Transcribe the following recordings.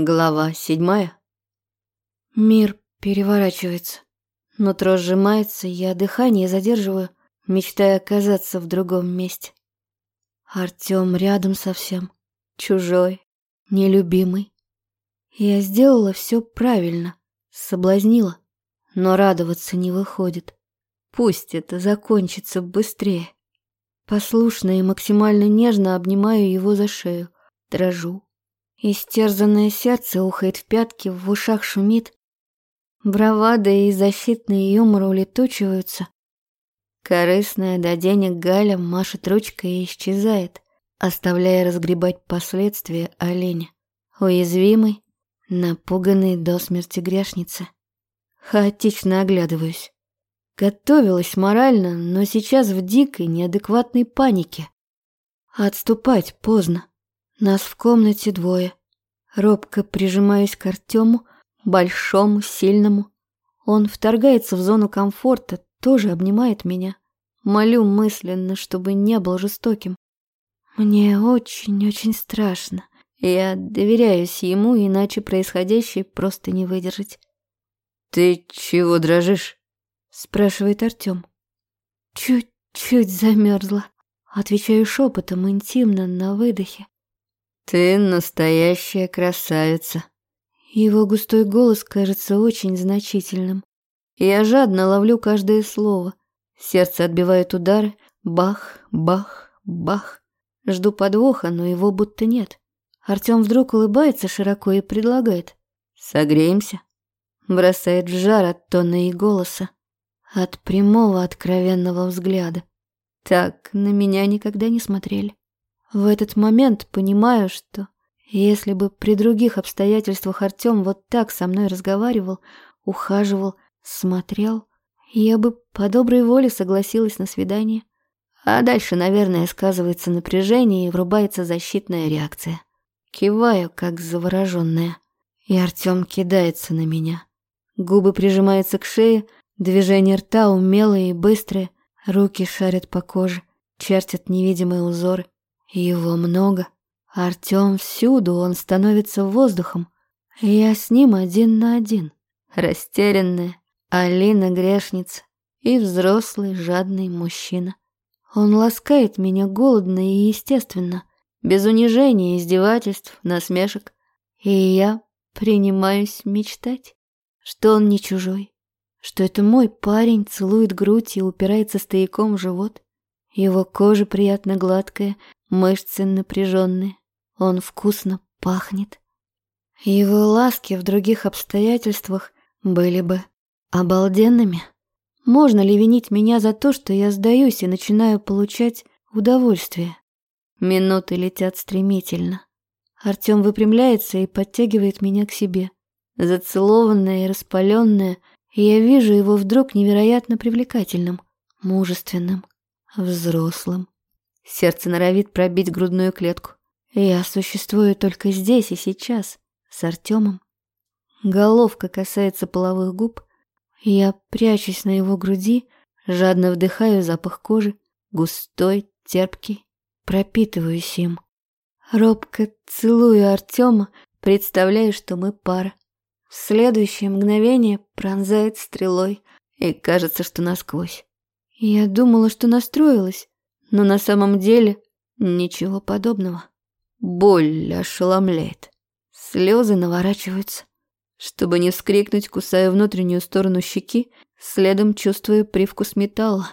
Глава седьмая. Мир переворачивается. Нутро сжимается, я дыхание задерживаю, мечтая оказаться в другом месте. Артём рядом совсем. Чужой, нелюбимый. Я сделала все правильно, соблазнила, но радоваться не выходит. Пусть это закончится быстрее. Послушно и максимально нежно обнимаю его за шею, дрожу. Истерзанное сердце ухает в пятки, в ушах шумит. Бравада и защитный юмор улетучиваются. Корыстная до денег Галя машет ручкой и исчезает, оставляя разгребать последствия оленя. Уязвимый, напуганный до смерти грешницы. Хаотично оглядываюсь. Готовилась морально, но сейчас в дикой, неадекватной панике. Отступать поздно. Нас в комнате двое. Робко прижимаюсь к Артему, большому, сильному. Он вторгается в зону комфорта, тоже обнимает меня. Молю мысленно, чтобы не был жестоким. Мне очень-очень страшно. Я доверяюсь ему, иначе происходящее просто не выдержать. «Ты чего дрожишь?» – спрашивает Артем. «Чуть-чуть замерзла», – отвечаю шепотом интимно на выдохе. «Ты настоящая красавица!» Его густой голос кажется очень значительным. Я жадно ловлю каждое слово. Сердце отбивает удары. Бах, бах, бах. Жду подвоха, но его будто нет. Артем вдруг улыбается широко и предлагает. «Согреемся?» Бросает в жар от тона и голоса. От прямого откровенного взгляда. Так на меня никогда не смотрели. В этот момент понимаю, что если бы при других обстоятельствах Артём вот так со мной разговаривал, ухаживал, смотрел, я бы по доброй воле согласилась на свидание. А дальше, наверное, сказывается напряжение и врубается защитная реакция. Киваю, как заворожённая, и Артём кидается на меня. Губы прижимаются к шее, движения рта умелые и быстрые, руки шарят по коже, чертят невидимые узоры. Его много. Артём всюду, он становится воздухом. Я с ним один на один. Растерянная, Алина грешница и взрослый жадный мужчина. Он ласкает меня голодно и естественно, без унижения, издевательств, насмешек. И я принимаюсь мечтать, что он не чужой, что это мой парень целует грудь и упирается стояком в живот. Его кожа приятно гладкая, мышцы напряженные. Он вкусно пахнет. Его ласки в других обстоятельствах были бы обалденными. Можно ли винить меня за то, что я сдаюсь и начинаю получать удовольствие? Минуты летят стремительно. Артём выпрямляется и подтягивает меня к себе. Зацелованная и распаленная, я вижу его вдруг невероятно привлекательным, мужественным, взрослым. Сердце норовит пробить грудную клетку. Я существую только здесь и сейчас, с Артемом. Головка касается половых губ. Я прячусь на его груди, жадно вдыхаю запах кожи, густой, терпкий, пропитываюсь им. Робко целую Артема, представляю, что мы пара. В следующее мгновение пронзает стрелой, и кажется, что насквозь. Я думала, что настроилась, но на самом деле ничего подобного. Боль ошеломляет. Слезы наворачиваются. Чтобы не вскрикнуть, кусаю внутреннюю сторону щеки, следом чувствую привкус металла.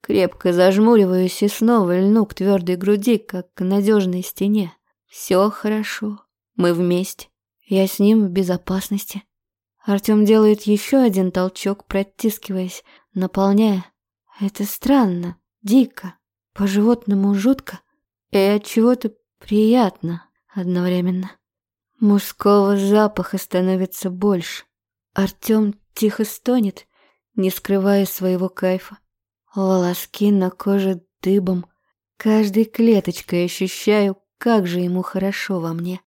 Крепко зажмуриваюсь и снова льну к твердой груди, как к надежной стене. Все хорошо. Мы вместе. Я с ним в безопасности. Артем делает еще один толчок, протискиваясь, наполняя. Это странно, дико. По-животному жутко и от чего-то приятно одновременно. Мужского запаха становится больше. Артём тихо стонет, не скрывая своего кайфа. Волоски на коже дыбом. Каждой клеточкой ощущаю, как же ему хорошо во мне.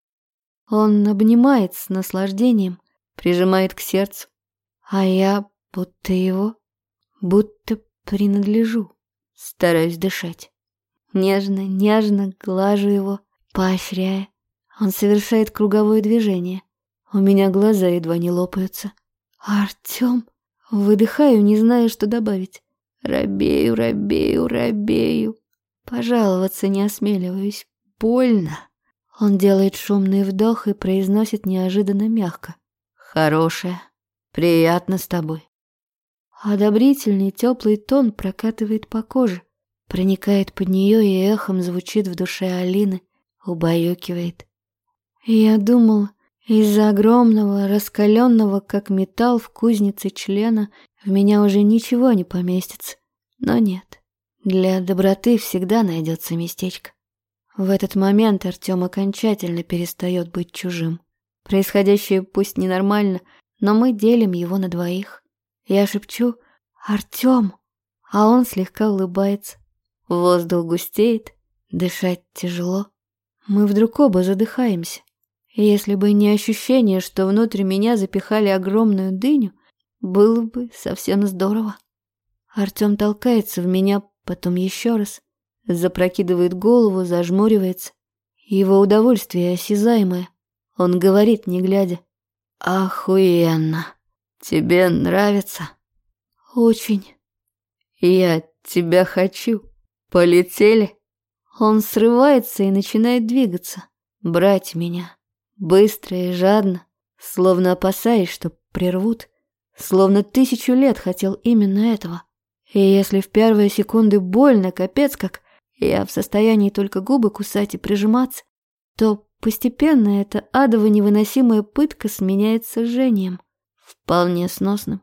Он обнимает с наслаждением, прижимает к сердцу, а я будто его, будто принадлежу. Стараюсь дышать. Нежно, нежно глажу его, поощряя. Он совершает круговое движение. У меня глаза едва не лопаются. Артём, выдыхаю, не зная, что добавить. Робею, робею, робею. Пожаловаться не осмеливаюсь. Больно. Он делает шумный вдох и произносит неожиданно мягко. Хорошая. Приятно с тобой. Одобрительный теплый тон прокатывает по коже, проникает под нее и эхом звучит в душе Алины, убаюкивает. Я думал, из-за огромного, раскаленного, как металл в кузнице члена, в меня уже ничего не поместится. Но нет. Для доброты всегда найдется местечко. В этот момент Артем окончательно перестает быть чужим. Происходящее пусть ненормально, но мы делим его на двоих. Я шепчу «Артем!», а он слегка улыбается. Воздух густеет, дышать тяжело. Мы вдруг оба задыхаемся. Если бы не ощущение, что внутрь меня запихали огромную дыню, было бы совсем здорово. Артем толкается в меня, потом еще раз, запрокидывает голову, зажмуривается. Его удовольствие осязаемое. Он говорит, не глядя. «Охуенно! Тебе нравится?» «Очень». «Я тебя хочу. Полетели?» Он срывается и начинает двигаться, брать меня. Быстро и жадно, словно опасаясь, что прервут, словно тысячу лет хотел именно этого. И если в первые секунды больно, капец как, я в состоянии только губы кусать и прижиматься, то постепенно эта адово невыносимая пытка сменяется жжением, вполне сносным.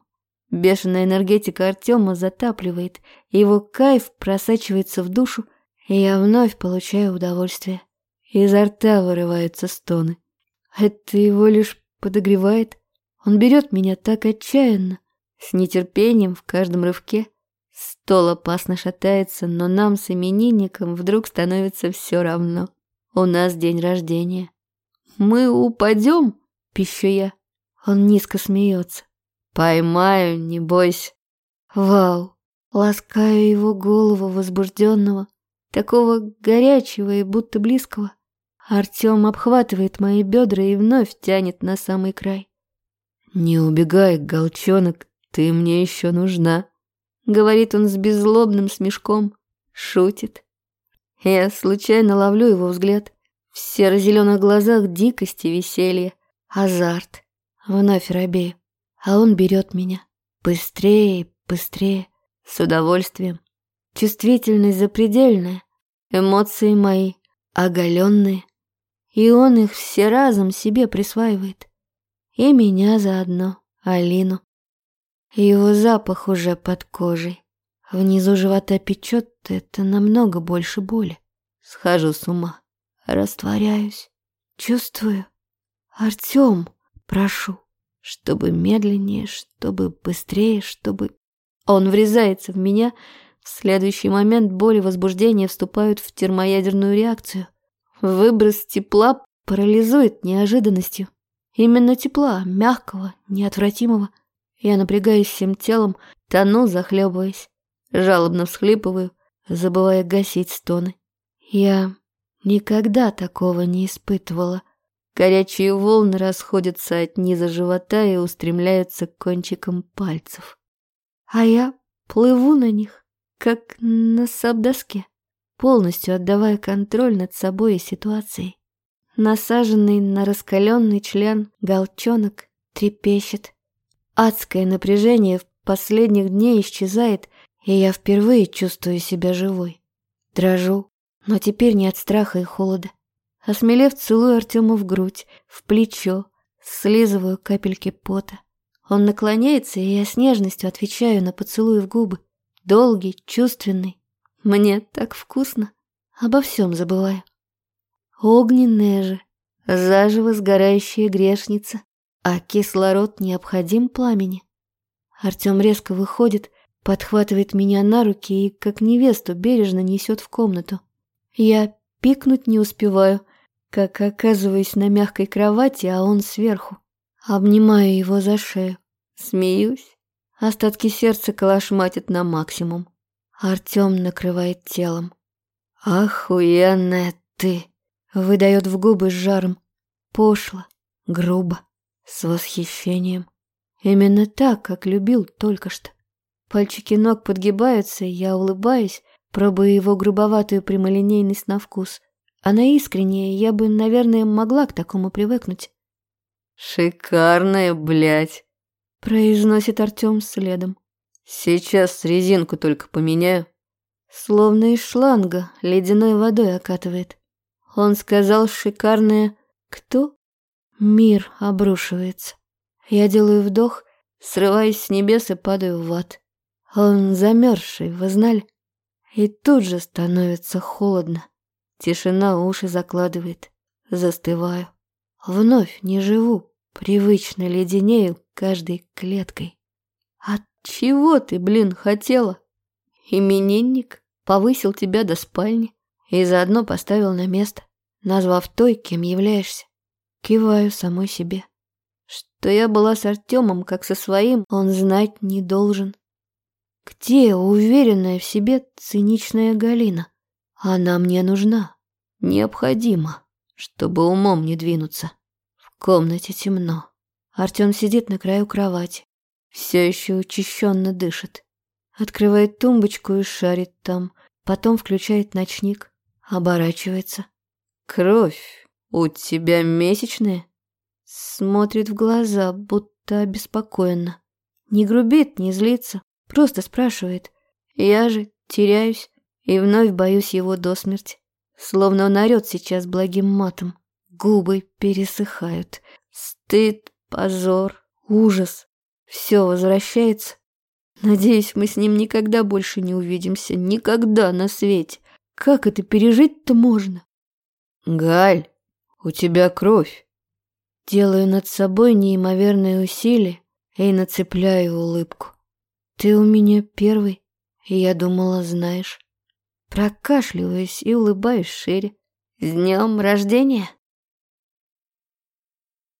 Бешеная энергетика Артема затапливает, его кайф просачивается в душу, и я вновь получаю удовольствие. Изо рта вырываются стоны. Это его лишь подогревает. Он берет меня так отчаянно, с нетерпением в каждом рывке. Стол опасно шатается, но нам с именинником вдруг становится все равно. У нас день рождения. «Мы упадем?» – пищу я. Он низко смеется. «Поймаю, не бойся». Вау! Ласкаю его голову возбужденного, такого горячего и будто близкого. Артем обхватывает мои бедра и вновь тянет на самый край. «Не убегай, голчонок, ты мне еще нужна», — говорит он с беззлобным смешком, шутит. Я случайно ловлю его взгляд. В серо-зеленых глазах дикость и веселье, азарт. Вновь робею, а он берет меня. Быстрее, быстрее, с удовольствием. Чувствительность запредельная, эмоции мои оголенные и он их все разом себе присваивает. И меня заодно, Алину. Его запах уже под кожей. Внизу живота печет, это намного больше боли. Схожу с ума, растворяюсь, чувствую. Артем, прошу, чтобы медленнее, чтобы быстрее, чтобы... Он врезается в меня, в следующий момент боль и возбуждение вступают в термоядерную реакцию. Выброс тепла парализует неожиданностью. Именно тепла, мягкого, неотвратимого. Я напрягаюсь всем телом, тону, захлебываясь. Жалобно всхлипываю, забывая гасить стоны. Я никогда такого не испытывала. Горячие волны расходятся от низа живота и устремляются к кончикам пальцев. А я плыву на них, как на сабдоске полностью отдавая контроль над собой и ситуацией. Насаженный на раскаленный член галчонок трепещет. Адское напряжение в последних дней исчезает, и я впервые чувствую себя живой. Дрожу, но теперь не от страха и холода. Осмелев, целую Артему в грудь, в плечо, слизываю капельки пота. Он наклоняется, и я с нежностью отвечаю на поцелуй в губы. Долгий, чувственный, мне так вкусно. Обо всем забываю. Огненная же, заживо сгорающая грешница, а кислород необходим пламени. Артем резко выходит, подхватывает меня на руки и, как невесту, бережно несет в комнату. Я пикнуть не успеваю, как оказываюсь на мягкой кровати, а он сверху. Обнимаю его за шею, смеюсь. Остатки сердца калашматят на максимум. Артем накрывает телом. «Охуенная ты!» Выдает в губы с жаром. Пошло, грубо. с восхищением. Именно так, как любил только что. Пальчики ног подгибаются, я улыбаюсь, пробуя его грубоватую прямолинейность на вкус. Она искренняя, я бы, наверное, могла к такому привыкнуть. «Шикарная, блядь!» — произносит Артем следом. «Сейчас резинку только поменяю». Словно из шланга ледяной водой окатывает. Он сказал шикарное «Кто?» Мир обрушивается. Я делаю вдох, срываюсь с небес и падаю в ад. Он замерзший, вы знали? И тут же становится холодно. Тишина уши закладывает. Застываю. Вновь не живу, привычно леденею каждой клеткой. От чего ты, блин, хотела? Именинник повысил тебя до спальни и заодно поставил на место, назвав той, кем являешься. Киваю самой себе. Что я была с Артемом, как со своим, он знать не должен. Где уверенная в себе циничная Галина? Она мне нужна, необходима, чтобы умом не двинуться. В комнате темно. Артем сидит на краю кровати, все еще учащенно дышит. Открывает тумбочку и шарит там, потом включает ночник, оборачивается. «Кровь, у тебя месячные?» Смотрит в глаза, будто обеспокоенно. Не грубит, не злится, просто спрашивает. Я же теряюсь и вновь боюсь его до смерти. Словно он орёт сейчас благим матом. Губы пересыхают. Стыд, позор, ужас. Все возвращается. Надеюсь, мы с ним никогда больше не увидимся. Никогда на свете. Как это пережить-то можно? Галь, у тебя кровь. Делаю над собой неимоверные усилия и нацепляю улыбку. Ты у меня первый, и я думала, знаешь. Прокашливаюсь и улыбаюсь шире. С днем рождения!